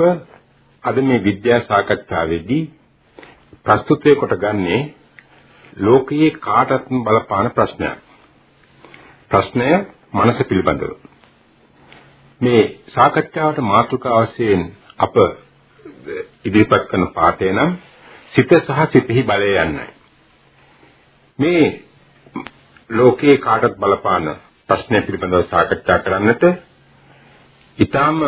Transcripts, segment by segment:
අප අද මේ විද්‍යා සාකච්ඡාවේදී ප්‍රස්තුතය කොට ගන්නේ ලෝකයේ කාටත් බලපාන ප්‍රශ්නයක්. ප්‍රශ්නය මනස පිළිබඳව. මේ සාකච්ඡාවට මාතෘකාව වශයෙන් අප ඉදිරිපත් කරන පාඩය නම් සිත සහ සිතෙහි බලය යන්නයි. මේ ලෝකයේ කාටත් බලපාන ප්‍රශ්නය පිළිබඳව සාකච්ඡා කරන්නට ඊටාම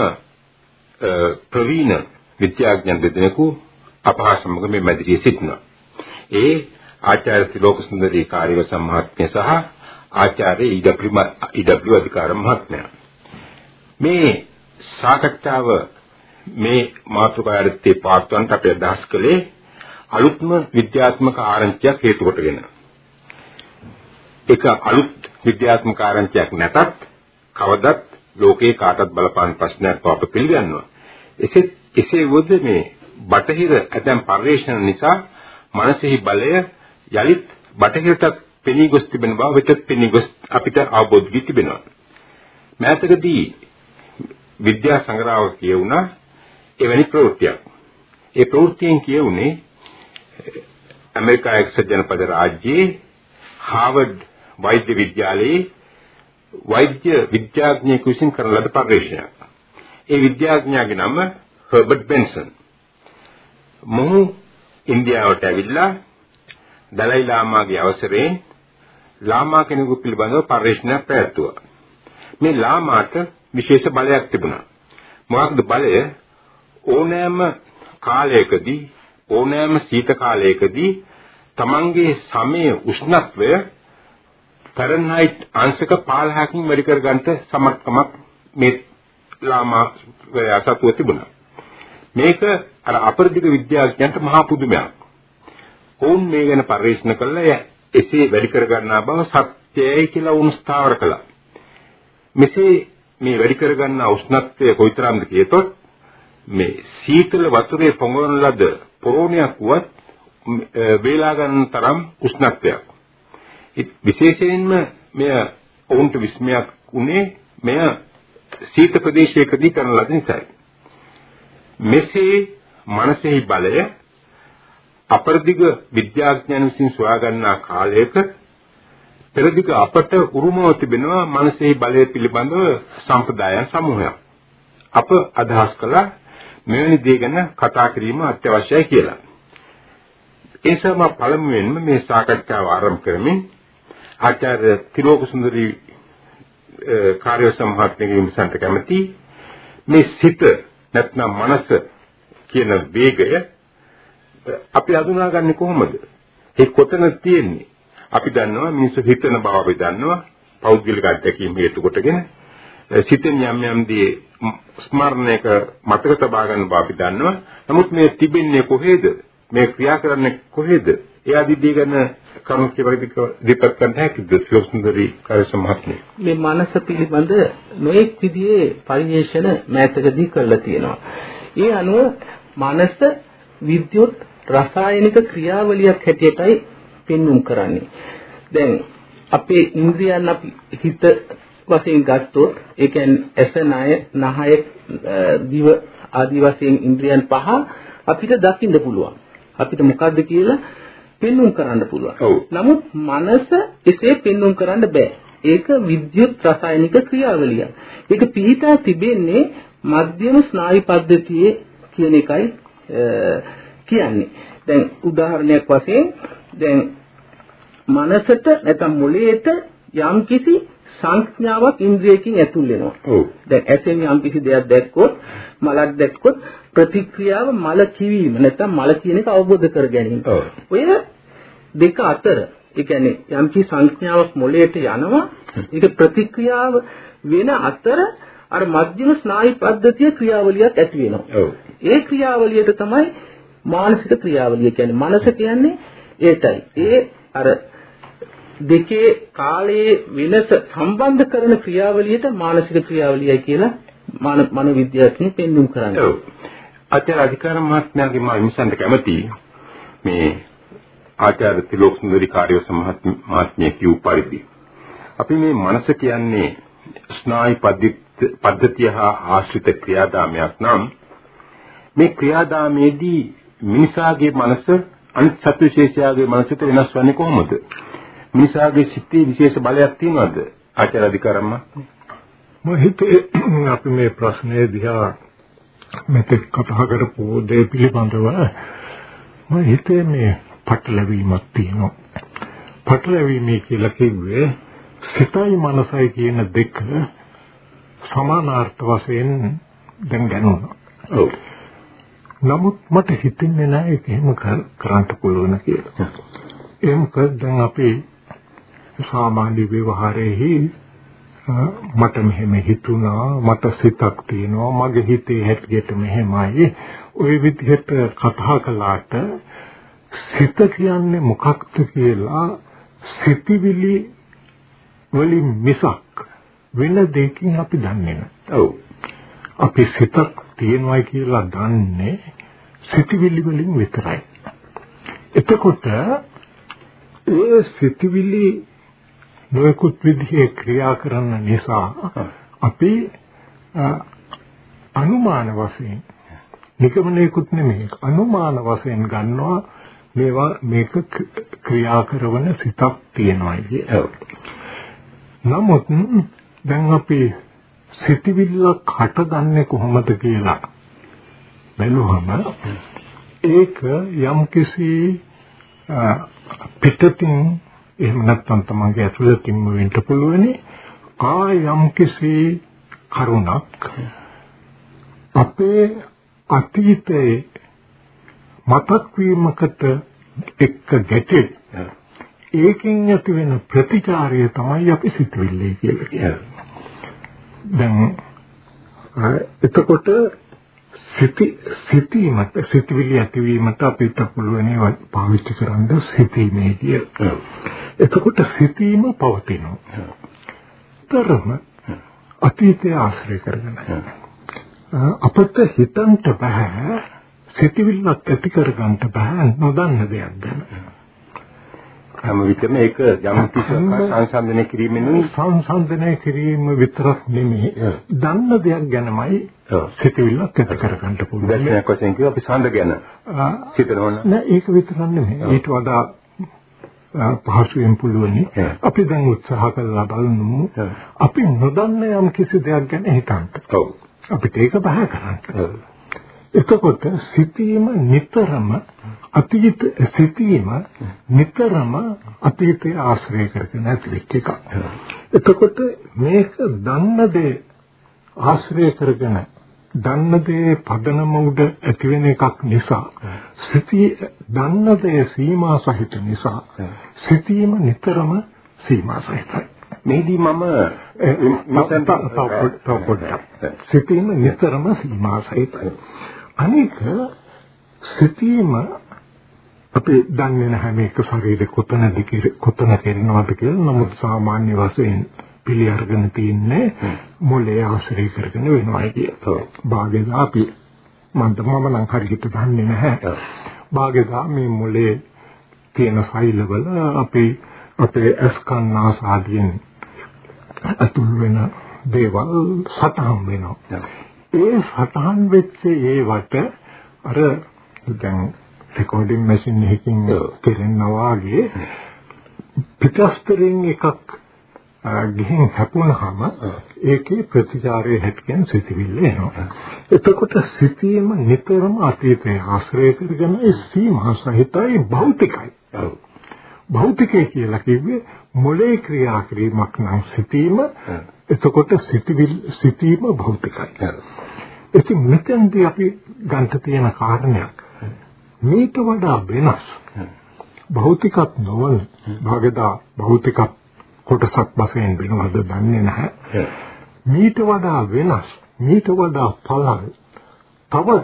ප්‍රවීණ විද්‍යාඥයන් දෙදෙනෙකු අපහා සමග මේ මැදිරියේ සිටිනවා. ඒ ආචාර්ය තිලෝක සුන්දරී කාර්යවස මහත්මිය සහ ආචාර්ය ඊඩබ්ලිව් ඊඩබ්ලිව් අධිකාර මහත්මයා. මේ සාකච්ඡාව මේ මාතෘකාවර්තී පාත්වන්ට අපි අදහස් කළේ අලුත්ම විද්‍යාත්මක ආරංචියක් හේතු කොටගෙන. ඒක අලුත් විද්‍යාත්මක ආරංචියක් නැතත් කවදත් ලෝකේ කාටත් බලපාන ප්‍රශ්නයක් බව අප පිළිගන්නවා. එසේත් එසේ වුවද මේ බටහිර ඇතැම් පර්යේෂණ නිසා මනසෙහි බලය යලිත් බටහිරට පෙනී ගොස් තිබෙන බව වෙතත් පෙනී ගොස් අපිට අවබෝධ වී තිබෙනවා. මෑතකදී විද්‍යා සංග්‍රහව කියවුණා එවැනි ප්‍රවෘත්තියක්. ඒ ප්‍රවෘත්තියෙන් කියුනේ ඇමරිකා එක්සත් ජනපද රාජ්‍යයේ හාවර්ඩ් වෛද්‍ය විද්‍යාලයේ වෛද්‍ය විද්‍යාඥයෙකු විසින් කරන ලද පර්යේෂණයක්. ඒ විද්‍යාඥයාගේ නම හර්බර්ට් බෙන්සන්. මොහු ඉන්දියාවට ඇවිල්ලා දලයි ලාමාගේ අවසරයෙන් ලාමා කෙනෙකු පිළිබඳව පර්යේෂණයක් පැවැත්තුවා. මේ ලාමාට විශේෂ බලයක් තිබුණා. මොකක්ද බලය? ඕනෑම කාලයකදී ඕනෑම සීත කාලයකදී තමන්ගේ සමය උෂ්ණත්වය ෆැරන්හයිට් අංශක 15කින් වැඩි කර ගන්නට සමර්ථකමක් මේ ලාමා සතුව තිබුණා. මේක අර අපරදිග විද්‍යාඥයන්ට මහා පුදුමයක්. ඔවුන් මේ ගැන පරිශන කළා එසේ වැඩි කර ගන්නා බව සත්‍යයි කියලා වුන් ස්ථාවර කළා. මෙසේ මේ වැඩි කර ගන්නා උෂ්ණත්වය කොයිතරම්ද කියතොත් මේ සීතල වතුරේ පොඟවන ලද පොරෝණයක් වුවත් වේලා ගන්න තරම් උෂ්ණත්වයක්. විශේෂයෙන්ම මෙය ඔවුන්ට විස්මයක් උනේ මෙය සීත ප්‍රදේශයකදී කරන ලද නිසායි. මෙසේ මනසෙහි බලය අපරදිග විද්‍යාඥයන් විසින් සොයාගන්නා කාලයක පෙරදිග අපට උරුමව තිබෙනවා මනසෙහි බලය පිළිබඳව සම්ප්‍රදායන් සමූහයක්. අප අදහස් කළා මෙවැනි දේ ගැන කතා කිරීම අත්‍යවශ්‍යයි කියලා. ඒ නිසා මම පළමුවෙන්ම මේ සාකච්ඡාව ආරම්භ කරමින් ආචාර්ය තිලෝක සුන්දරී කාර්ය සමහත්මගේ විමසන්ට කැමති මේ සිත නැත්නම් මනස කියන වේගය අපි හඳුනාගන්නේ කොහොමද? ඒ කොතන තියෙන්නේ? අපි දන්නවා මිනිස්සු හිතන බව අපි දන්නවා පෞද්ගලික අත්දැකීම් හේතු කොටගෙන සිතෙන් යම් යම් දේ ස්මරණයක මතක තබා ගන්න බව අපි දන්නවා. නමුත් මේ තිබෙන්නේ කොහේද? මේ ක්‍රියා කරන්නේ කොහේද? ඒ ආදී ගැන කරුණු කිවරික දීපත් කරන්න හැකිද සුසුන්දරි කාර්යසමහත්මිය. මේ මනස පිළිබඳ නොඑක් විදිහේ පරිශන මෑතකදී කරලා තියෙනවා. ඒ අනුව මනස විද්‍යුත් රසායනික ක්‍රියාවලියක් හැටියටයි පෙන්눔 කරන්නේ. දැන් අපේ ඉන්ද්‍රියන් අපි හිත වශයෙන් ගත්තොත් ඒ කියන්නේ ඇස නය නහය දිව ආදී වශයෙන් ඉන්ද්‍රියන් පහ අපිට දකින්න පුළුවන්. අපිට මොකද්ද කියලා පෙන්눔 කරන්න පුළුවන්. නමුත් මනස එසේ පෙන්눔 කරන්න බෑ. ඒක විද්‍යුත් රසායනික ක්‍රියාවලියක්. ඒක පිහිටා තිබෙන්නේ මධ්‍යම ස්නායු පද්ධතියේ කියන එකයි කියන්නේ. දැන් උදාහරණයක් වශයෙන් දැන් මනසට නැත්නම් මොළයට යම්කිසි සංඥාවක් ඉන්ද්‍රියකින් ඇතුල් වෙනවා. ඔව්. දැන් ඇසෙන් යම්කිසි දෙයක් දැක්කොත් මලක් දැක්කොත් ප්‍රතික්‍රියාව මල කිවීම නැත්නම් මල කියන එක අවබෝධ කර ගැනීම. ඔය දෙක අතර ඒ කියන්නේ යම්කිසි සංඥාවක් මොළයට යනවා ඒක ප්‍රතික්‍රියාව වෙන අතර අර මධ්‍යම ස්නායු පද්ධතිය ක්‍රියාවලියක් ඇති වෙනවා. ඒ ක්‍රියාවලියට තමයි මානසික ක්‍රියාවලිය කියන්නේ. මනස කියන්නේ ඒකයි. ඒ අර දෙකේ කාලයේ වෙනස සම්බන්ධ කරන ක්‍රියාවලියට මානසික ක්‍රියාවලියයි කියලා මන විද්‍යාඥයන් පෙන්වුම් කරන්නේ. ඔව්. අත්‍යර අධිකාර මහත්මයාගේ මා විමසන්න කැමතියි. මේ ආචාර්ය තිලෝක් සුන්දරි කාර්ය සමහත්මිය කියු පරිදි අපි මේ මනස කියන්නේ ස්නායු පද්ධතිය හා ආශ්‍රිත ක්‍රියාදාමයක් නම් මේ ක්‍රියාදාමයේදී මිනිසාගේ මනස අනිත් සත්ව විශේෂයාගේ මනසට වෙනස් වෙන්නේ කොහොමද? මිනිසාගේ සිතේ විශේෂ බලයක් තියෙනවද? ආචාර්ය අධිකාරම්ම මම හිතේ අපි මේ ප්‍රශ්නේ දිහා මෙතෙක් කතා කරපු දේ පිළිබඳව මම හිතේ මේ පටලැවීමක් තියෙනවා. පටලැවීම කියලා කිව්වේ සිතයි මනසයි කියන දෙක සමානාර්ථ වශයෙන් දැන් ගන්නවා. ඔව්. නමුත් මට හිතෙන්නේ නැහැ ඒක එහෙම කරන්න පුළුවන් කියලා. ඒ මොකද දැන් අපි සාමාන්‍ය ව්‍යවහාරයේ මට මෙහෙම හිතුණා මට සිතක් තියෙනවා මගේ හිතේ හැටියට මෙහෙමයි ওই විදිහට කතා කළාට සිත කියන්නේ මොකක්ද කියලා සිතිවිලි වලින් මිසක් වෙන දෙයකින් අපි දන්නේ නැහැ. ඔව්. අපි සිතක් තියෙනවයි කියලා දන්නේ සිතිවිලි වලින් විතරයි. එතකොට ඒ සිතිවිලි නොයෙකුත් විදිහේ ක්‍රියා කරන නිසා අපි අනුමාන වශයෙන් නිගමනයකුත් නෙමෙයි අනුමාන වශයෙන් ගන්නවා මේවා මේක ක්‍රියා කරන සිතක් තියෙනවා කිය. නමුත් දැන් අපි සිතවිල්ලක් හටගන්නේ කොහොමද කියලා බැලුවම ඒක යම්කිසි පිටතින් එහෙම නැත්නම් තමන්ගේ ඇතුළතින්ම වෙන්න පුළුවනි ආ යම්කිසි කරුණක් අපේ අතීතයේ මතක් වීමකට එක්ක ගැටේ ඒකෙන් ඇති වෙන ප්‍රතිචාරය තමයි අපි සිතුවිල්ලේ කියලා කියන්නේ. දැන් එතකොට සිටි සිටීමත් සිතවිලි ඇතිවීමට අපිට පුළුවන් ඒවා පාවිච්චි කරන්න සිටීමේ කියලා. එතකොට සිටීම පවතිනවා. තරම අතීතය ආශ්‍රය කරගෙන. අපිට හිතන්ට බෑ සිතවිල්ලක් ඇති කරගන්න බෑ නොදන්න දෙයක් ගැන. හැම විටම ඒක යම් කිසි සංසන්දනය කිරීමෙන් සංසන්දනය කිරීම විතරක් නෙමෙයි. දන්න දෙයක් ගැනමයි සිතවිල්ලක් ඇති කරගන්න පුළුවන්. කිව්ව අපි සඳ ගැන සිතනවන නෑ ඒක විතරක් නෙමෙයි. ඊට වඩා පහසුවෙන් පුළුවනි අපි දැන් උත්සාහ කරලා බලමු අපි නොදන්න යම් කිසි දෙයක් ගැන හිතන්න. ඔව්. අපිට ඒක බහ කරන්න. එතකොට සිතීම නිතරම අතීත සිතීම නිතරම අතීතය ආශ්‍රය කරගෙන ඇතිවෙච්ච එකක්. එතකොට මේක දන්න දේ ආශ්‍රය කරගෙන දන්න දේ පදනම උඩ ඇති වෙන එකක් නිසා සිතී දන්න දේ සීමා සහිත නිසා සිතීම නිතරම සීමා සහිතයි. මේදී මම සිතීම නිතරම සීමා සහිතයි. අනික සිතීම අපි දන්නේ නැහැ මේක ශරීරේ කොතනද කොතන කරනවද කියලා. නමුත් සාමාන්‍ය වශයෙන් පිළි අරගෙන තින්නේ මොලේ ආශ්‍රය කරගෙන වෙනවා කියලා. භාගයදා අපි මම නම් හරියට දන්නේ නැහැ. භාගයදා මේ මොලේ තියෙන ෆයිල්වල අපි අපේ ස්කන් ආසාදීන් අතුල් වෙන දේවල් සතහන් වෙනවා. ඒ සතහන් වෙච්ච ඒවට අර දැන් රෙකෝඩින් මැෂින් එකකින් කෙරෙනවා වගේ පිටස්තරින් එකක් ගිහින් හැපුණාම ඒකේ ප්‍රතිචාරයේ හැටකෙන් සිටිවිල්ල එනවා. එතකොට සිටීම නිතරම අතීතයේ ආශ්‍රය කරගෙන ඒ සීමා සහිතයි භෞතිකයි. භෞතිකය කියලා කිව්වේ මොලේ ක්‍රියා කිරීමක් නම් සිටීම. එතකොට සිටිවිල් සිටීම භෞතිකයි. ඉතින් මෙතෙන්දී අපි ගන්න තියෙන කාරණයක්. මේට වඩා වෙනස්. භෞතිකත් නොවන භාගදා භෞතික කොටසක් වශයෙන් වෙනවද දන්නේ නැහැ. මේට වඩා වෙනස් මේට වඩා පළල් තව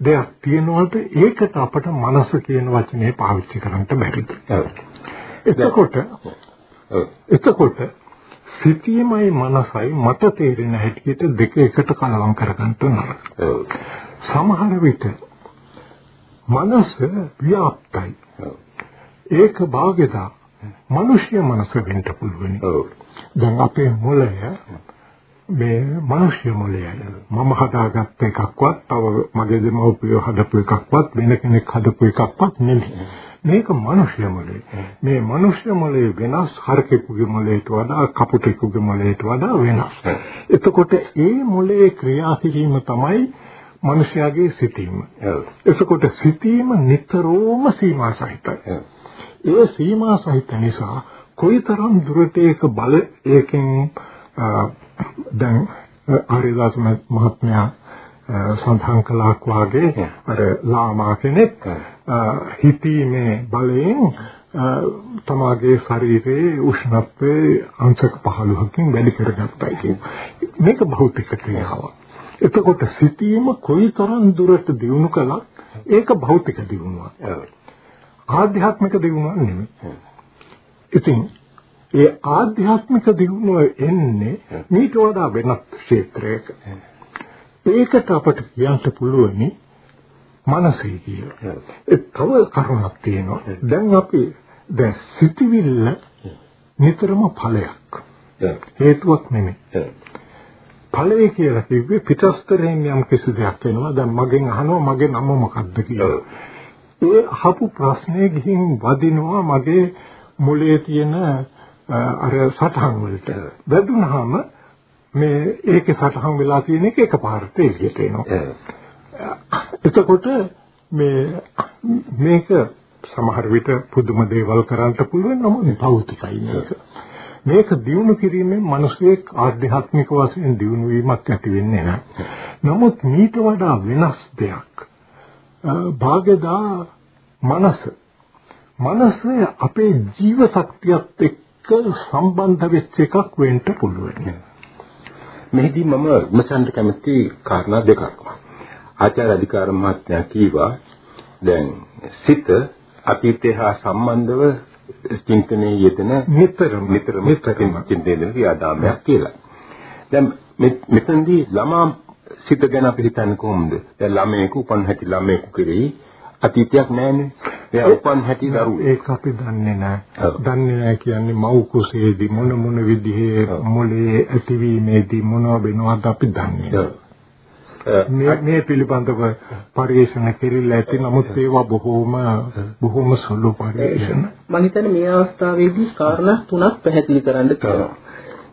දෙයක් තියෙනවද ඒකට අපට මනස කියන වචනේ පාවිච්චි කරන්න බැරිද? එතකොට එතකොට සිතීමයි මනසයි මට තේරෙන හැටියට දෙක එකට කලවම් කරගන්න නරක සමහර විට මනස ව්‍යාප්තයි. ඒක භාග්‍යතා මිනිස්ය මනස වෙන්න පුළුවන්. දැන් අපේ මොළය මේ මිනිස්සු මොලේයි මම හදාගත්ත එකක්වත් තව මගේ දෙමව්පියෝ හදපු එකක්වත් වෙන කෙනෙක් හදපු එකක්වත් නෙමෙයි. මේක මිනිස්සු මොලේ මේ මිනිස්සු මොලේ වෙනස් හරකෙකුගේ මොලේට වඩා කපුටෙකුගේ මොලේට වඩා වෙනස්. එතකොට ඒ මොලේ ක්‍රියා කිරීම තමයි මිනිස්යාගේ සිතීම එතකොට සිතීම නිතරම සීමා සහිතයි ඒ සීමා සහිත නිසා කොයිතරම් දුරට ඒක බල ඒකෙන් දැන් ආර්යදාස මහත්මයා සඳහන් කළාක් වාගේ අර ලාමා කෙනෙක් හිතීමේ බලයෙන් තමාගේ ශරීරයේ උෂ්ණත්වයේ අංශක 15කින් වැඩි කරගත්තා කියන්නේ මේක භෞතික ක්‍රියාවක්. එතකොට සිතීම කොයිතරම් දුරට දියුණු කළත් ඒක භෞතික දියුණුවක්. ආධ්‍යාත්මික දියුණුවක් නෙමෙයි. ඉතින් ඒ ආධ්‍යාත්මික දියුණුව එන්නේ මේට වඩා වෙනත් ක්ෂේත්‍රයක. ඒකට අපට කියන්න පුළුවනි මනසයි කියලා. ඒ තව කරුණක් තියෙනවා. දැන් අපි දැන් සිටිවිල්ල නිතරම ඵලයක්. හේතුවක් නෙමෙයි. ඵලය කියලා කිව්වේ පිටස්තරයෙන් යම් කිසි දෙයක් වෙනවා. දැන් මගෙන් අහනවා මගේ නම මොකක්ද කියලා. ඒ අහපු ප්‍රශ්නේ ගිහින් වදිනවා මගේ මොලේ තියෙන අර සටහන් වලට. වැදුනහම මේ ඒකේ සටහන් වෙලා තියෙන එක එකපාරට එළියට එනවා. එතකොට මේ මේක සමහර විට පුදුම දේවල් කරන්න පුළුවන් නමුත් භෞතිකයි මේක. මේක දියුණු කිරීමෙන් මිනිසෙක් ආධ්‍යාත්මික වශයෙන් දියුණු වීමක් ඇති වෙන්නේ නැහැ. නමුත් මීට වඩා වෙනස් දෙයක්. භාගදා මනස. මනස අපේ ජීව ශක්තියත් එක්ක සම්බන්ධ වෙච්ච එකක් වෙන්න පුළුවන්. මෙහිදී මම විමසන්න කැමති කාරණා දෙකක්. ආචාර්ය අධිකාර මහත්මයා කීවා දැන් සිත අතීතය හා සම්බන්ධව චින්තනයේ යෙදෙන නිතරම නිතරම චින්තනයේ ක්‍රියාදාමයක් කියලා. දැන් මෙතනදී ළමා සිත ගැන අපි හිතන්නේ කොහොමද? දැන් ළමයෙකු උපන් හැටි ළමයෙකු කෙරෙහි අතීතයක් නැහැනේ. එයා උපන් හැටි දරුවෝ. ඒක අපි දන්නේ නැහැ. දන්නේ නැහැ කියන්නේ මව් කුසේදී මොන මොන විදිහේ මොලේ ඇතිවීමේදී මොනව වෙනවද අපි දන්නේ මේ මේ පිළිබඳව පරිශන කෙරෙලා ඇති නමුත් ඒවා බොහෝම බොහෝම සුළු පරිශන. මම හිතන්නේ මේ අවස්ථාවේදී කාරණා තුනක් පැහැදිලි කරන්න තියෙනවා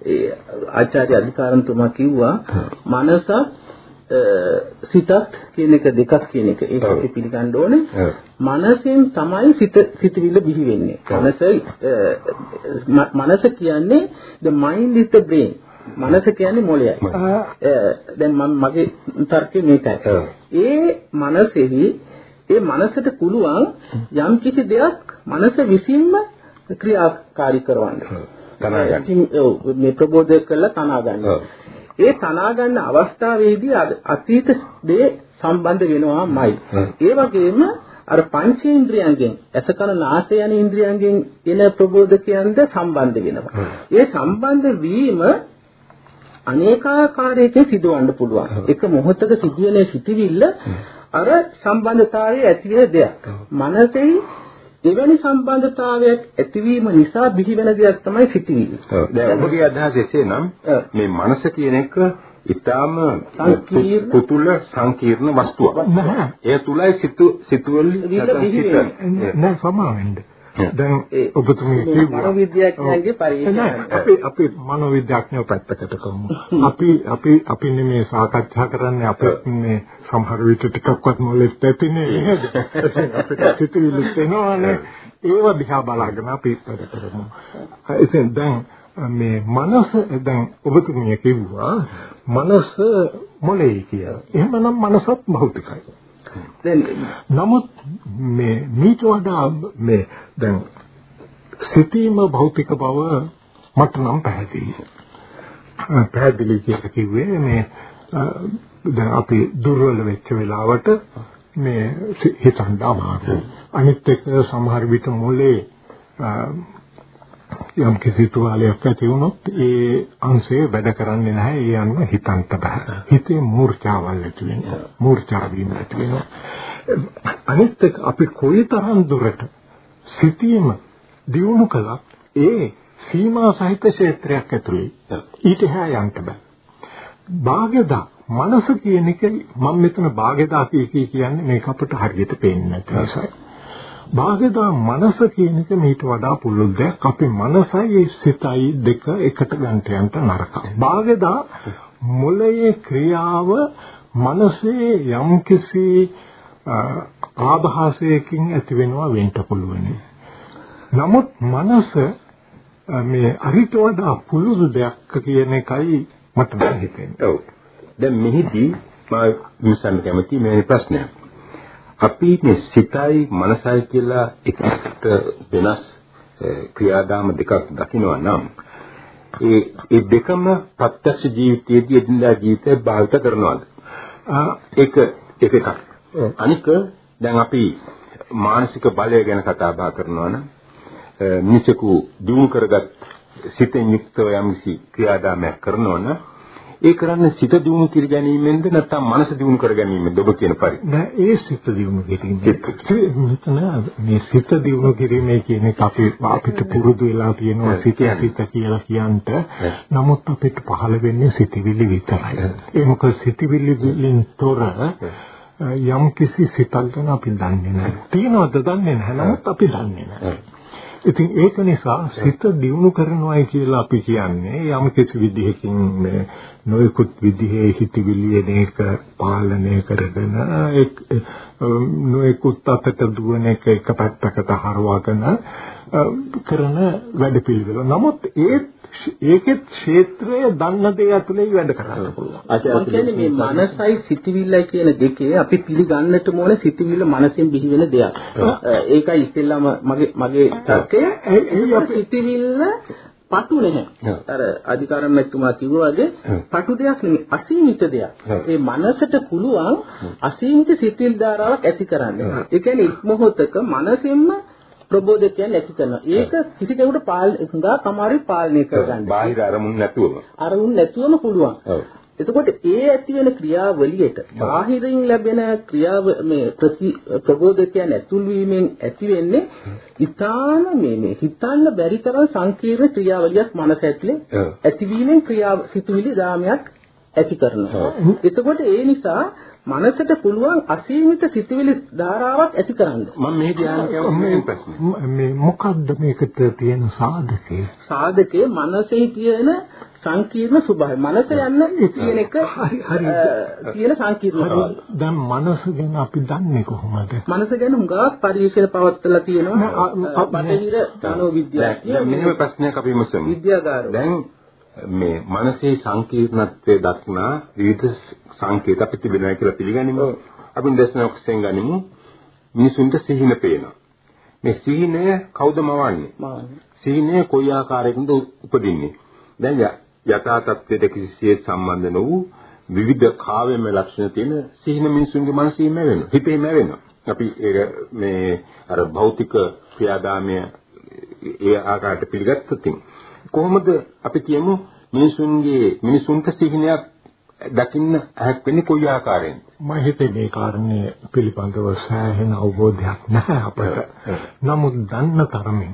ඒ ආචාර්ය අධිකාරන්තුමා කිව්වා මනසත් සිතත් කියන එක දෙකක් කියන එක ඒක පිළිගන්න ඕනේ. මනසෙන් තමයි සිත සිතවිල්ල බිහි වෙන්නේ. මනස මනස කියන්නේ the mind is the brain. මනස කියන්නේ මොළයයි. දැන් මම මගේ තර්කය මේකයි. ඒ මනසෙහි ඒ මනසට පුළුවන් යම් කිසි දෙයක් මනස විසින්ම ක්‍රියාකාරී කරවන්න. තනා ගන්න. මේ ප්‍රබෝධය කළා තනා ගන්න. ඒ තනා ගන්න අවස්ථාවේදී අතීත දේ සම්බන්ධ වෙනවාමයි. ඒ වගේම අර පංචේන්ද්‍රයන්ගෙන් අසකන නාසය යන ඉන්ද්‍රියන්ගෙන් එන ප්‍රබෝධකයන්ද සම්බන්ධ වෙනවා. ඒ සම්බන්ධ වීම අනේකාකාරයකින් සිදුවන්න පුළුවන්. එක මොහොතක සිදුවෙන සිටිවිල්ල අර සම්බන්ධතාවයේ ඇති වෙන දෙයක්. මනසෙහි එවැනි සම්බන්ධතාවයක් ඇතිවීම නිසා බිහිවෙන දෙයක් තමයි සිතිවිලි. දැන් ඔබගේ අදහස එසේනම් මේ මනස කියන එක ඊටාම සංකීර්ණ පුතුල සංකීර්ණ වස්තුවක්. ඒ තුලයි සිතු සිතුවලි නෑ සමාවෙන්න. දැන් ඔබතුමී කිව්වා මනෝවිද්‍යාඥයන්ගේ පරිශන අපි අපි මනෝවිද්‍යාඥයෝ පැත්තකට කරමු. අපි අපි අපි මේ සාකච්ඡා කරන්නේ අපේ මේ සමහර විට ටිකක්වත් මොලෙත් ඇතිනේ නේද? අපිට සිතුවිලි එනවානේ. ඒව දිහා බලාගෙන අපි වැඩ කරමු. ඉතින් දැන් මේ මනස දැන් ඔබතුමිය කිව්වා මනස මොලේ කියලා. එහෙමනම් මනසත් භෞතිකයි. දැන් නමුත් මේ මීට වඩා මේ දැන් සිතීම භෞතික බව මට නම් පැහැදිලි. පැහැදිලි කියලා කිව්වේ මේ දැන් අපි දුර්වල වෙච්ච වෙලාවට මේ හිතන්න අමාරුයි. අනිත් එක සමහර විට මොලේ යම් කිසි තුවාලයක් ඇති වුණොත් ඒ අංශය වැඩ කරන්නේ නැහැ ඒ අනුව හිතන්න බෑ. හිතේ මූර්ඡාවල් ඇති වෙනවා. මූර්ඡා වීම ඇති වෙනවා. අනිත් එක අපි කොයිතරම් දුරට සිටීම දියුණු කළත් ඒ සීමා සහිත ක්ෂේත්‍රයක් ඇතුලේ ඊට එහා යන්න බෑ. භාග්‍යදා මනස කියන එක මම මෙතන භාග්‍යදා කියන්නේ මේක අපිට හරියට පේන්නේ නැති නිසායි. භාග්‍යදා මනස කියන එක මීට වඩා පුළුල් දෙයක්. අපි මනසයි සිතයි දෙක එකට ගන්නට යන්න නරකයි. භාග්‍යදා මොළයේ ක්‍රියාව මනසේ යම්කිසි ආభాසයකින් ඇති වෙනවා වෙන්න පුළුවන්. නමුත් මනස මේ අරිට වඩා පුළුල් දෙයක් කියන එකයි මට හිතෙන්නේ. ඔව්. දැන් මෙහිදී මම විමසන්න කැමති මේ ප්‍රශ්නයක්. අපි මේ සිතයි මනසයි කියලා එකට වෙනස් ක්‍රියාදාම දෙකක් දකිනවා නම් ඒ ඒ දෙකම ප්‍රත්‍යක්ෂ ජීවිතයේදී එදිනදා ජීවිතය භාවිත කරනවාද? ඒක ඒක එකක්. අනික දැන් අපි මානසික බලය ගැන කතා බහ කරනවා නම් මිනිසෙකු දිනු කරගත් සිතෙන් යුක්තව යම්කිසි ක්‍රියාදාමයක් කරනවා නම් ඒ කරන්නේ සිත දිනු කර ගැනීමෙන්ද නැත්නම් මනස දිනු කර ගැනීමෙන්ද? ඔබ කියන පරිදි. නෑ ඒ සිත දිනු කිරීම මෙතන මේ සිත දිනු කිරීමේ කියන එක අපි අපිට පුරුදු වෙලා තියෙනවා සිත සිත කියලා කියන්ට. නමුත් අපිට පහළ වෙන්නේ සිතවිලි විතරයි. ඒ මොකද සිතවිලි වලින් තොර යම් කිසි සිතක් ගැන අපි දන්නේ නැහැ තියනවද දන්නේ නැහැ නමුත් අපි දන්නේ නැහැ ඉතින් ඒක නිසා සිත දියුණු කරනවායි කියලා අපි කියන්නේ යම් කිසි විදිහකින් මේ නොයෙකුත් විදිහේ හිතවිලි එන එක පාලනය කරගෙන නොයෙකුත් අතට දුවන එක එක පැත්තකට හරවාගෙන කරන වැඩපිළිවෙල. නමුත් ඒත් ඒකෙත් ක්ෂේත්‍රය දන්න දේ ඇතුලේ වැඩ කරන්න පුළුවන්. අද කියන්නේ මේ මනසයි සිතවිල්ලයි කියන දෙකේ අපි පිළිගන්නට ඕන සිතවිල්ල මනසෙන් බිහි වෙන දෙයක්. ඒකයි ඉස්සෙල්ලාම මගේ මගේ තර්කය. සිතවිල්ල පටු නැහැ. අර අධිකාරම් මැතිතුමා කිව්වා වගේ පටු දෙයක් නෙමෙයි අසීමිත දෙයක්. ඒ මනසට පුළුවන් අසීමිත සිතිල් ධාරාවක් ඇති කරන්න. ඒ කියන්නේ ඉක්මොහතක මනසෙන්ම ප්‍රබෝධකයන් ඇති කරනවා. ඒක කිසි කෙනෙකුට පාලනය හුඟා අමාරුයි පාලනය කරගන්න. බාහිර අරමුණු නැතුවම. අරමුණු නැතුවම පුළුවන්. එතකොට ඒ ඇති වෙන ක්‍රියාවලියට බාහිරින් ලැබෙන ක්‍රියාව මේ ප්‍රබෝධකයන් ඇතුල් වීමෙන් ඇති වෙන්නේ ඊතාන මේ මේ හිතන්න බැරි තරම් සංකීර්ණ ක්‍රියාවලියක් මනස ඇතුලේ ඇතිවීමෙන් ක්‍රියාව සිතුවිලි දාමයක් ඇති කරනවා. එතකොට ඒ නිසා මනසට පුළුවන් අසීමිත සිතුවිලි ධාරාවක් ඇති කරන්න. මම මේ ධ්‍යාන මේ මොකද්ද මේකට තියෙන සාධකේ? සාධකේ මනසේ තියෙන සංකීර්ණ ස්වභාවය. මනස යන්න තියෙන එක හරි හරි තියෙන සංකීර්ණ ස්වභාවය. දැන් මනස ගැන අපි දන්නේ කොහොමද? මනස ගැන හුඟක් පරිශීලන පවත්වලා තියෙනවා. බටහිර ධනෝවිද්‍යාව. මෙහෙම ප්‍රශ්නයක් අපි මුසමු. විද්‍යාගාරය. දැන් මේ මනසේ සංකීර්ණත්වයේ දක්නා විවිධ සංකේත අපි තිබෙනවා කියලා පිළිගනිමු. අපි දැස්නක් වශයෙන් ගනිමු. මිනිසුන්ට සිහින පේනවා. මේ සිහිනය කවුද මවන්නේ? සිහිනය කොයි ආකාරයකින්ද උපදින්නේ? දැන් යථා තත්ත්වයට කිසිසේත් සම්බන්ධ නොවු විවිධ කාව්‍යමය ලක්ෂණ තියෙන සිහින මිනිසුන්ගේ මනසෙම වෙනවා. හිතේම වෙනවා. අපි ඒක මේ අර භෞතික ක්‍රියාදාමය ඒ ආකාරයට පිළිගත්තොත් කොහොමද අපි කියමු මිනිසුන්ගේ මිනිසුන්ට සිහිනයක් දකින්න ඇහක් වෙන්නේ කොයි ආකාරයෙන්ද? මම හිතේ මේ කාරණේ පිළිබඳව සෑහෙන අවබෝධයක් නැහැ අපට. නමුත් දන්න තරමින්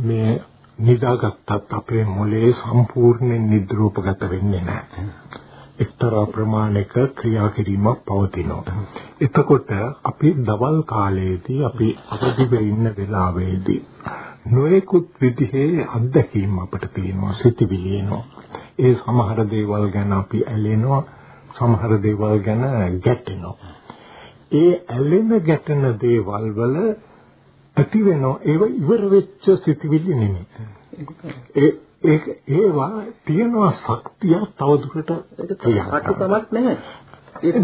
මේ නිදාගත්තත් අපේ මොලේ සම්පූර්ණයෙන් නිද්‍රෝපගත වෙන්නේ නැහැ. එක්තරා ප්‍රමාණයක ක්‍රියා කිරීමක් පවතිනවා. එතකොට අපි දවල් කාලයේදී අපි අවදි වෙන්න වෙලාවේදී නොයෙකුත් විදිහේ අත්දැකීම් අපිට තියෙනවා සිතිවිලි එනවා. ඒ සමහර දේවල් ගැන අපි ඇලෙනවා සමහර දේවල් ගැන ගැටෙනවා. ඒ ඇලෙන ගැටෙන දේවල් වල ඇති වෙනවා ඒව ඉවර වෙච්ච සිතිවිලි නෙමෙයි. ඒ ඒක ඒවා තියනවා ශක්තිය තවදුරට කටුකමක් නැහැ. ඒක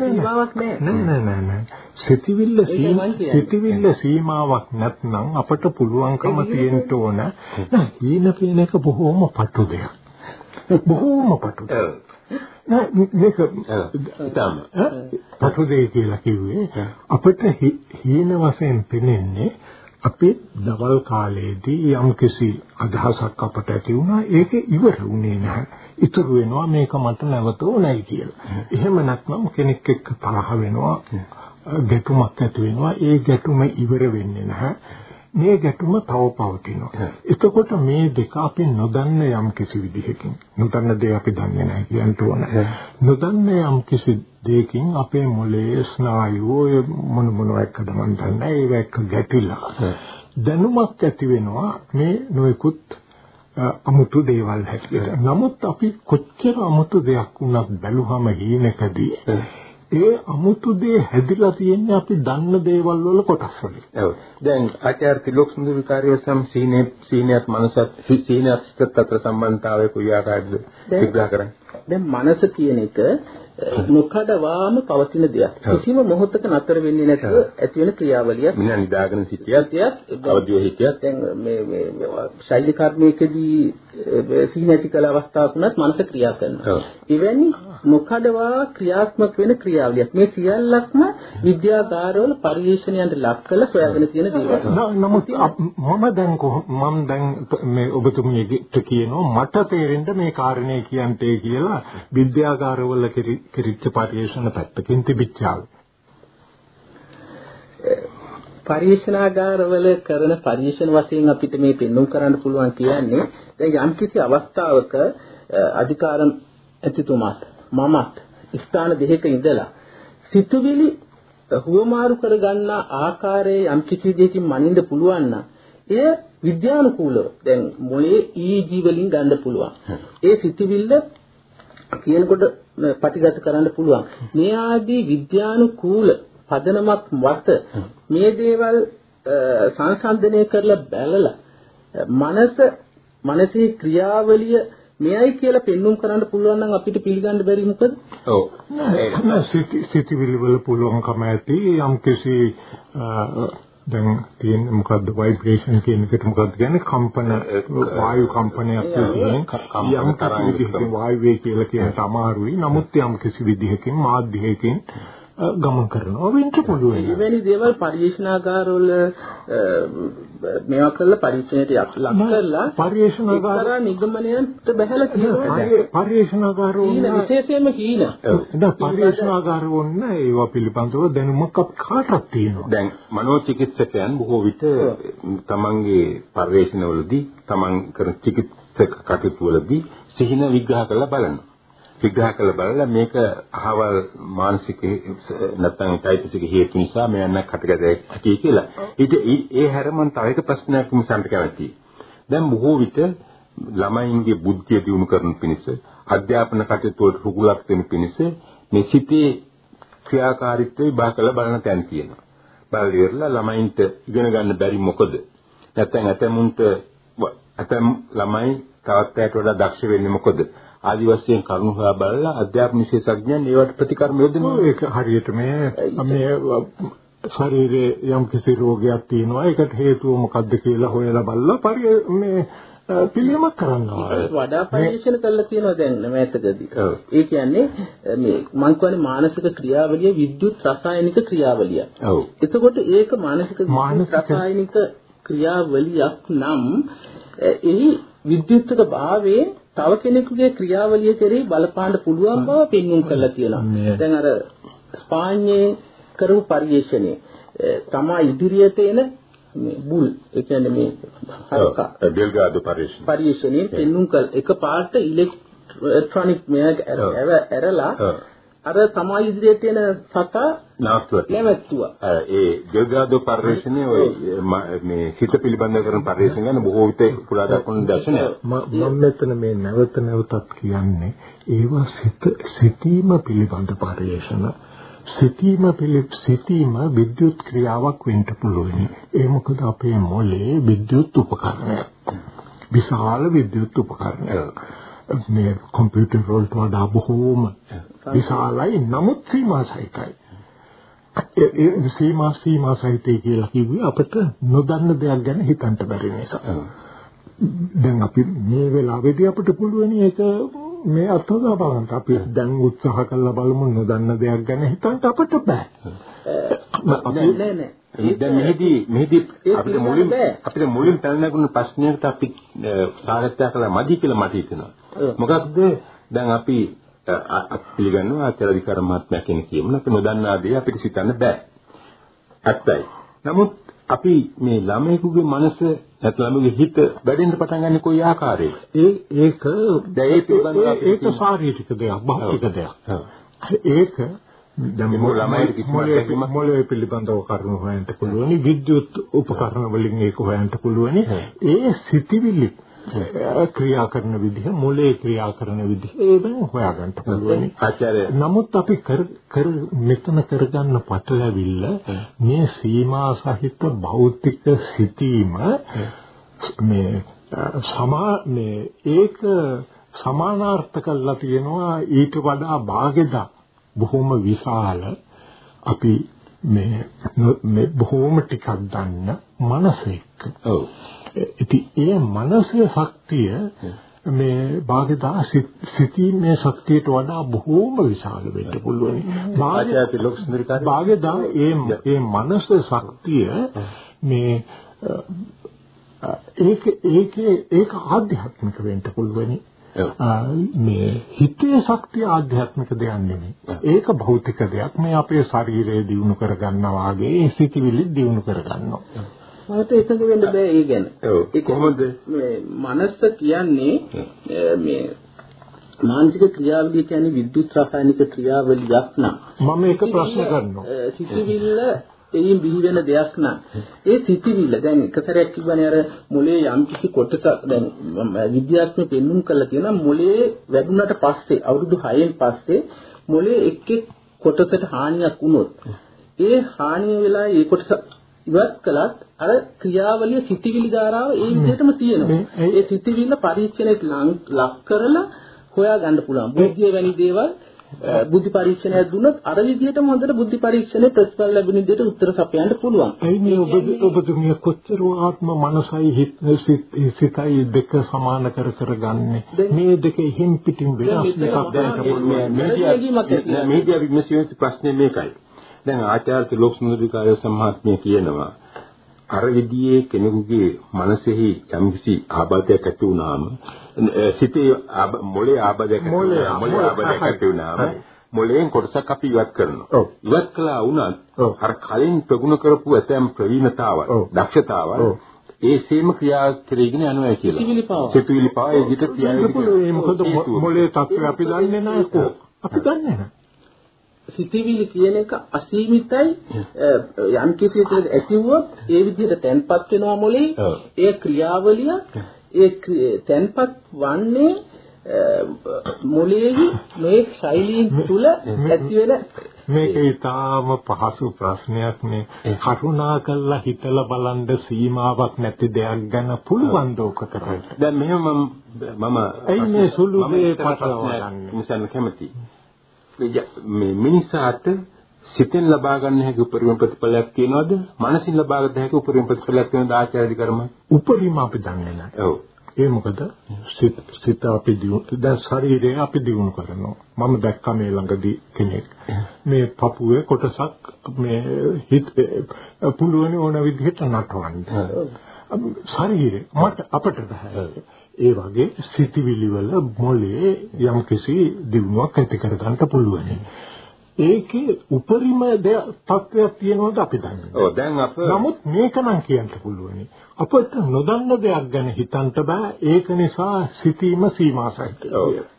සීමාවක් නැහැ නෑ නෑ නෑ සිතවිල්ල සිතවිල්ල සීමාවක් නැත්නම් අපට පුළුවන්කම තියෙන්න ඕන. නෑ ඊන පේන එක බොහොම පටු දෙයක්. බොහෝම පටු. නෑ මේක ඉතාලම පටු දෙය කියලා කිව්වේ අපිට හීන වශයෙන් පෙනෙන්නේ අපේ දවල් කාලයේදී යම්කිසි අදහසක් අපට ඇති වුණා. ඒක ඉවර වුණේ නැහැ. ඉතුරු වෙනවා මේක මට නැවත ඕනයි කියලා. එහෙම නැත්නම් කෙනෙක් එක්ක තරහ වෙනවා ගැටුමක් ඇති වෙනවා ඒ ගැටුම ඉවර වෙන්නේ නැහැ. මේ ගැටුම තව පවතිනවා. එතකොට මේ දෙක අපි නොදන්න යම් කිසි විදිහකින් නොදන්න දේ අපි දන්නේ නැහැ කියන්න ඕන. නොදන්න යම් කිසි දෙයකින් අපේ මොළයේ ස්නායුව මොන මොන එක්කද මන් දන්නේ ඒව එක්ක ගැටිලා දැනුමක් ඇති වෙනවා මේ නොයෙකුත් අමුතු දේවල් හැටියට. නමුත් අපි කොච්චර අමුතු දෙයක් වුණත් බැලුවම හීනකදී ඒ අමුතු දේ හැදිලා තියෙන්නේ අපි දන්න දේවල් වල කොටස් වලින්. ඔව්. දැන් ආචාර්ය තිලෝක් සුන්දර විකාරිය සම් සීනේ සීනියත් මනසත් සීනියත් අතර සම්බන්ධතාවය කොයි ආකාරයකද විග්‍රහ කරන්නේ? දැන් මනස කියන එක නොකඩවාම පවතින දෙයක්. කිසිම මොහොතක නතර වෙන්නේ නැතුව ඇති වෙන ක්‍රියාවලියක්. මිනිහා නිදාගෙන සිටියත් අවදිව හිටියත් දැන් මේ මේ ශෛලී කර්මයකදී සීනති කල අවස්ථාවක් උනත් මනස ක්‍රියා කරනවා. එවැනි නොකඩවා ක්‍රියාත්මක වෙන ක්‍රියාවලියක්. මේ සියල්ලක්ම විද්‍යාගාරවල පරිශ්‍රණයන්ට ලක් කළ සොයාගෙන තියෙන දේවල්. නමුත් මම දැන් මම දැන් මේ ඔබතුමියට කියනවා මට තේරෙන්න මේ කාරණේ කියන්ටේ කියලා විද්‍යාගාරවල කිරිච්ච පරිශ්‍රණ පැත්තකින් තිබිච්චා. පරිශනාගාරවල කරන පරිශන වශයෙන් අපිට මේ පෙන්වුම් කරන්න පුළුවන් කියන්නේ දැන් යම්කිසි අවස්ථාවක අධිකාරම් ඇතිතුමාත් මමත් ස්ථාන දෙකක ඉඳලා සිතුවිලි හුවමාරු කරගන්න ආකාරයේ යම්කිසි දෙයකින් මනින්න පුළුවන් නම් එය විද්‍යානුකූලව දැන් මොලේ EEG වලින් ගන්න පුළුවන්. ඒ සිතුවිල්ල කියනකොට ප්‍රතිගත කරන්න පුළුවන්. මේ ආදී විද්‍යානුකූල පදනමක් මත මේ දේවල් සංසන්දනය කරලා බලලා මනස මනසේ ක්‍රියාවලිය මෙයයි කියලා පෙන්눔 කරන්න පුළුවන් නම් අපිට පිළිගන්න බැරි මොකද? ඔව්. සිතිවිලි වල පුළුවන්කම ඇති යම් කිසි දැන් තියෙන මොකද්ද ভাইබ්‍රේෂන් කියන එකට මොකද්ද කියන්නේ? කම්පන වායු කම්පනයක් කියන්නේ යම් කිසි විදිහකින් වායුවේ කියලා කියන්න අමාරුයි. නමුත් යම් කිසි විදිහකින් මාධ්‍යයකින් ගමන් කරනවා වෙන්න පුළුවන්. එවැනි දේවල් පරිශනාගාරවල මේවා කරලා පරීක්ෂණයට ලක් කරලා පරිශනාගාර නිගමනයන්ට බහැලා තියෙනවා. පරිශනාගාරවල විශේෂයෙන්ම කීන. දැන් පරිශනාගාරවල ඒවා පිළිබඳව දැනුමක් අප කාටවත් තියෙනවා. දැන් මනෝචිකිත්සකයන් බොහෝ විට තමන්ගේ පරිශනවලදී තමන් කරන චිකිත්සක කටයුතු වලදී සිහින විග්‍රහ කරලා බලනවා. විග්‍රහ කරලා බලලා මේක අහවල් මානසික නැත්නම් චෛතසික හේතු නිසා මෙයන්ක් හටගත හැකි කියලා. ඊට ඒ හැර මම තව එක ප්‍රශ්නයක් විමසන්න කැමතියි. දැන් බොහෝ විට ළමයින්ගේ බුද්ධිය දියුණු කරන පිණිස අධ්‍යාපන කටයුතු වලට රුකුලක් දෙන පිණිස මේ සිතේ ක්‍රියාකාරීත්වය බාකල බලන තැන් තියෙනවා. බලලා ඉවරලා ළමයින්ට ඉගෙන ගන්න බැරි මොකද? නැත්නම් ඇතමුන්ට ඇතම් ළමයි තවත් අයට වඩා දක්ෂ වෙන්නේ මොකද? ආදි වශයෙන් කරුණු හොයා බලලා අධ්‍යාපන විශේෂඥයන් ඒවට ප්‍රතිකර්ම යොදනවා. ඒක හරියට මේ මේ ශරීරයේ යම් කිසි රෝගයක් තියෙනවා. ඒකට හේතුව මොකක්ද කියලා හොයලා බලලා පරි මේ පිළියමක් කරනවා. වඩා පරීක්ෂණ කරලා තියෙනවා දැන් නැමැතකදී. ඒ කියන්නේ මේ මං කියන්නේ මානසික ක්‍රියාවලිය විද්‍යුත් රසායනික ක්‍රියාවලිය. ඔව්. එතකොට ඒක මානසික රසායනික ක්‍රියාවලියක් නම් එහි විද්‍යුත්ක භාවයේ තව කෙනෙකුගේ ක්‍රියාවලිය කෙරෙහි බලපාන්න පුළුවන් බව පෙන්වුම් කරලා තියෙනවා. දැන් අර ස්පාඤ්ඤේ කරපු පරිශ්‍රණය තමා ඉදිරියට එන මේ බුල් ඒ කියන්නේ මේ හරකා ඩෙල්ගාඩෝ පරිශ්‍රණය පරිශ්‍රණයෙන් පෙන්වුම් කළ එක පාට ඉලෙක්ට්‍රොනික මෙයාග ඇරලා අර තමයි ඉදිරියට එන සතා නාස්තුවා. නැවැත්තුවා. ඒ ඩෙල්ගාඩෝ පරිශ්‍රණයේ ඔය මේ හිත පිළිබඳව කරන පරිශ්‍රණ ගැන බොහෝ විට පුරා දක්වන දර්ශනය. මම මෙතන මේ නැවත නැවතත් කියන්නේ ඒවා සිත සිතීම පිළිබඳ පරිශ්‍රණ සිතීම පිළිබ සිතීම විද්‍යුත් ක්‍රියාවක් වෙන්න පුළුවන්. ඒ මොකද අපේ මොලේ විද්‍යුත් උපකරණයක්. විශාල විද්‍යුත් උපකරණයක්. මේ කම්පියුටර් වලට වඩා බොහෝම විශාලයි නමුත් සීමා සහිතයි. ඒ සීමා සීමා සහිතයි කියලා කිව්වේ අපිට නොදන්න දෙයක් ගැන හිතන්න බැරි නිසා. දැන් අපි මේ වෙලාවේදී අපිට පුළුවන් ඒක මේ අත්දැක බලන්න. අපි දැන් උත්සාහ කරලා බලමු නොදන්න දෙයක් ගැන හිතන්න අපිට බෑ. නෑ නෑ නෑ. දැන් මෙහිදී මෙහිදී අපිට මුලින් අපිට මුලින් පැන ප්‍රශ්නයකට අපි සාකච්ඡා කළා මදි කියලා මට හිතෙනවා. මොකක්ද දැන් අපි පිළිගන්නවා ආචාර්යධිකාර මහත්මයා කෙනෙක් කියමුන අපි නොදන්නා දේ අපිට සිතන්න බෑ. ඇත්තයි. නමුත් අපි මේ ළමයෙකුගේ මනස නැත්නම් ළමගේ හිත වැඩෙන්න පටන් ගන්න කොයි ආකාරයකද? ඒ ඒක ඒ පිළිබඳව ඒක ශාරීරික දෙයක්, භෞතික දෙයක්. ඒක දැන් ළමයිට කිසිම මොලේ මොලේ පිළිබඳව කරුණු හොයන්න පුළුවන්, විද්‍යුත් උපකරණ වලින් ඒක හොයන්න පුළුවන්. ඒ සිතිවිලි ක්‍රියා කරන විදිහ මොලේ ක්‍රියා කරන විදිහ ඒවෙන් හොයාගන්න පුළුවන්. නමුත් අපි කර කර මෙතන කරගන්න පටලැවිල්ල මේ සීමා සහිත භෞතික සිටීම මේ සමා මේ ඒක සමානාර්ථ කරලා තියෙනවා ඊට වඩා භාගෙදා බොහොම විශාල අපි මේ මේ බොහොම ටිකක් දන්න මනසෙක්. ඔව්. ඉතින් ඒ මනසේ ශක්තිය මේ භාගදා සිතීමේ ශක්තියට වඩා බොහෝම විශාල වෙන්න පුළුවන්. ආචාර්ය ලොක්ස්මරිකාරී භාගදා ඒ ඒ මනස ශක්තිය මේ ඒක ඒක ඒක ආධ්‍යාත්මික වෙන්න පුළුවන්. මේ හිතේ ශක්තිය ආධ්‍යාත්මික දෙයක් නෙමෙයි. ඒක භෞතික දෙයක්. මේ අපේ ශරීරය දියුණු කරගන්නවා වගේ සිතිවිලි දියුණු කරගන්නවා. මට එකඟ වෙන්න බෑ ඒ ගැන. ඔව්. කොහොමද? මේ මනස කියන්නේ මේ මානසික ක්‍රියාවලිය කියන්නේ විද්‍යුත් රසායනික ක්‍රියාවලියක් නම් මම එක ප්‍රශ්න කරනවා. සිතිවිල්ල එයින් බිහි වෙන දෙයක් නම් ඒ සිතිවිල්ල දැන් එක සැරයක් කිව්වනේ අර මොලේ යම් කිසි කොටසක් දැන් විද්‍යාත්මක පෙන්눔 කරලා තියෙනවා මොලේ වැඩුණාට පස්සේ අවුරුදු 6න් පස්සේ මොලේ එක් එක් කොටසට හානියක් වුණොත් ඒ හානිය වෙලා ඒ කොටස ඉවත් කළත් අර ක්‍රියාවලිය සිතිවිලි ධාරාව ඒ විදිහටම තියෙනවා. ඒ සිතිවිල්ල පරීක්ෂණයට ලක් කරලා හොයා ගන්න පුළුවන්. බුද්ධිය වැනි දේවල් බුද්ධි පරීක්ෂණයක් දුන්නොත් අර විදිහටම හොඳට බුද්ධි පරීක්ෂණේ ප්‍රතිඵල ලැබෙන විදිහට උත්තර සපයන්න පුළුවන්. එයි මේ ඔබ ඔබතුමිය කොච්චර ආත්ම මනසයි සිතයි දෙක සමාන කර කර ගන්නෙ. මේ දෙක හිම් පිටින් වෙනස් දෙකක් දැනට පුළුවන්. අපි මෙසියන්ස් ප්‍රශ්නේ මේකයි. දැන් ආචාර්ය ලෝක්සුන්දරිකාරය සම්මාත්මිය කියනවා අර විදිහේ කෙනෙකුගේ මනසෙහි යම්කිසි ආබාධයක් ඇති වුණාම සිතේ මොලේ ආබාධයක් මොලේ ආබාධයක් ඇති වුණාම මොලෙන් කොටසක් අපි ඉවත් කරනවා. ඉවත් කළා වුණත් අර කලින් ප්‍රගුණ කරපු ඇතැම් ප්‍රවීණතාවල්, දක්ෂතාවල් ඒ සේම ක්‍රියා කරගෙන යනවා කියලා. සිතිවිලි පාව. ඒ විදිහට ක්‍රියාවෙන්නේ. මොකද මොලේ තත්ත්වය අපි දන්නේ නැහැ අපි දන්නේ නැහැ. සිතිවිලි කියන එක අසීමිතයි. යම් කිසි දෙයක ඇතිවුවොත් ඒ විදිහට තැන්පත් වෙනවා මොලේ ඒ ක්‍රියාවලිය ඒ තැන්පත් වන්නේ මොලේහි මේ ශෛලීන් තුල ඇති වෙන මේක ඊටාම පහසු ප්‍රශ්නයක් නේ. කරුණා කළා හිතලා බලන්න සීමාවක් නැති දෙයක් ගැන පුළුවන් දෝක කරන්න දැන් මෙහෙම මම මම ඇයි මේ සුළු දේ පටලවන්නේ මිසන් කැමති මේ මිනිසාට සිතෙන් ලබා ගන්න හැකි උපරිම ප්‍රතිඵලයක් තියනවද? මනසින් ලබා ගන්න හැකි උපරිම ප්‍රතිඵලයක් තියෙනවද ආචාර්ය කර්ම? උපරිම අපි දන්නේ නැහැ. ඔව්. ඒ මොකද සිත සිත අපි දියුණු දැන් ශරීරය අපි දියුණු කරනවා. මම දැක්කා මේ ළඟදී කෙනෙක්. මේ පපුවේ කොටසක් මේ හිත පුළුවන් ඕන විදිහට නටවන්න. ශරීරය මට අපට බෑ. ඒ වගේ සිතිවිලි වල මොලේ යම්කිසි දිනුවක් ඇති කර ගන්න පුළුවන්. ඒකේ උපරිම තත්වයක් තියෙනවද අපි දන්නේ. ඔව් දැන් අප නමුත් මේක නම් කියන්න පුළුවන්. අපිට නොදන්න දෙයක් ගැන හිතන්න බෑ. ඒක නිසා සිතීම සීමා සහිතයි.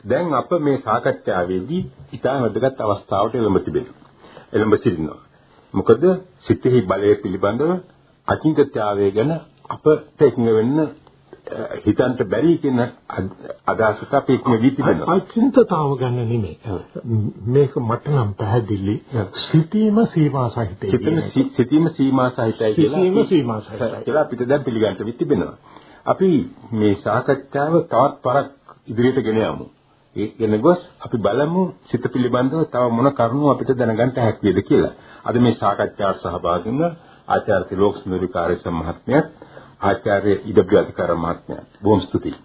දැන් අප මේ සාකච්ඡාවේදී ඉතා වැදගත් අවස්ථාවට එළඹ තිබෙනවා. එළඹ සිටිනවා. මොකද සිතෙහි බලය පිළිබඳව අචින්තත්‍යාවය ගැන අපට එකඟ වෙන්න හිතන්න බැරි කියන අදහසට අපි ඉක්ම වී තිබෙනවා. අචින්තතාව ගන්න නෙමෙයි. මේක මට නම් පැහැදිලි. සිතීම සීමා සහිතයි. සිතීම සීමා සහිතයි කියලා. සිතීම සීමා සහිතයි කියලා අපිට දැන් පිළිගන්න වී තිබෙනවා. අපි මේ සාකච්ඡාව තවත් පරක් ඉදිරියට ගෙන යමු. ඒ ගැන ගොස් අපි බලමු සිත පිළිබඳව තව මොන කරුණු අපිට දැනගන්න හැකියිද කියලා. අද මේ සාකච්ඡාවට සහභාගී වුණ ආචාර්ය ලෝක්ස්මරිකාරේ මහත්මයාත් ආචාර්ය ඉඩබ්‍යාධිකාර මහත්මයා. බොහොම ස්තුතියි.